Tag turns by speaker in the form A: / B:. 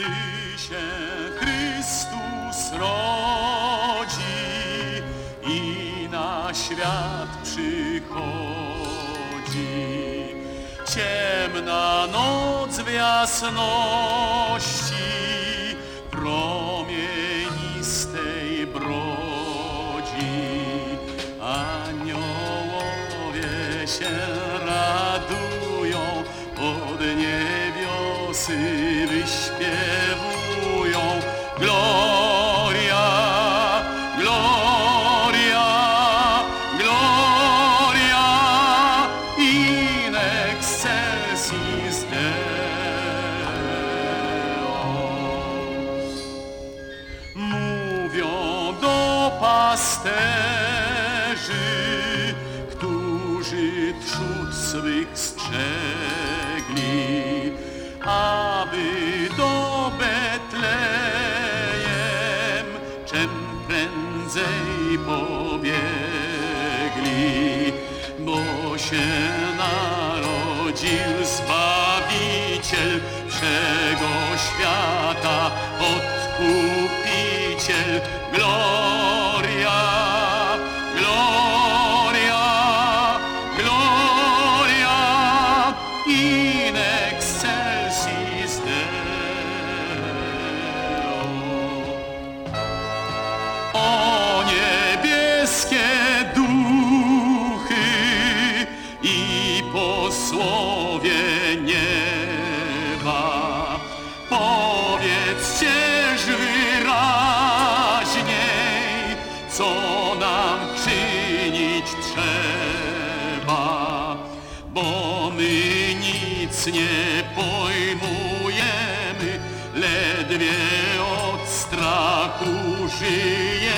A: Gdy się Chrystus rodzi i na świat przychodzi, ciemna noc w jasności promienistej brodzi. Aniołowie się radują od niebiosy wyśpiewają. Pasterzy, którzy trzód swych strzegli, aby do Betlejem czym prędzej pobiegli, bo się narodził Zbawiciel wszego świata, Odkupiciel. Gloria, bo my nic nie pojmujemy, ledwie od strachu żyjemy.